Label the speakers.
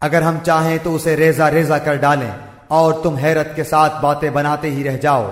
Speaker 1: اگر ہم چاہیں تو اسے ریزہ ریزہ کر ڈالیں اور تم حیرت کے ساتھ باتیں بناتے ہی رہ جاؤ۔